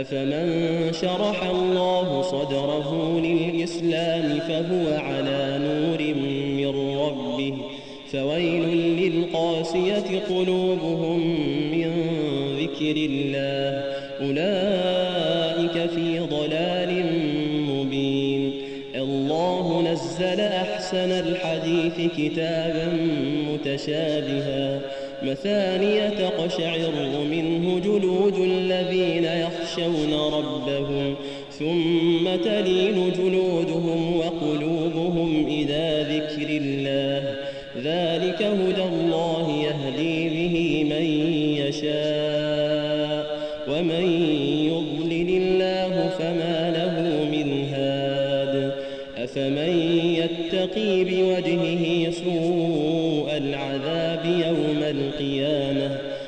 أفمن شرح الله صدره للإسلام فهو على نور من ربه فويل للقاسية قلوبهم من ذكر الله أولئك في ضلال مبين الله نزل أحسن الحديث كتابا متشابها مثانية تقشعر منه جلود يخشون ربهم ثم تلين جلودهم وقلوبهم إلى ذكر الله. ذلك هدى الله يهدي به من يشاء ومن يضلل الله فما له من هاد. أفمن يتقي بوجهه سوء العذاب يوم القيامة؟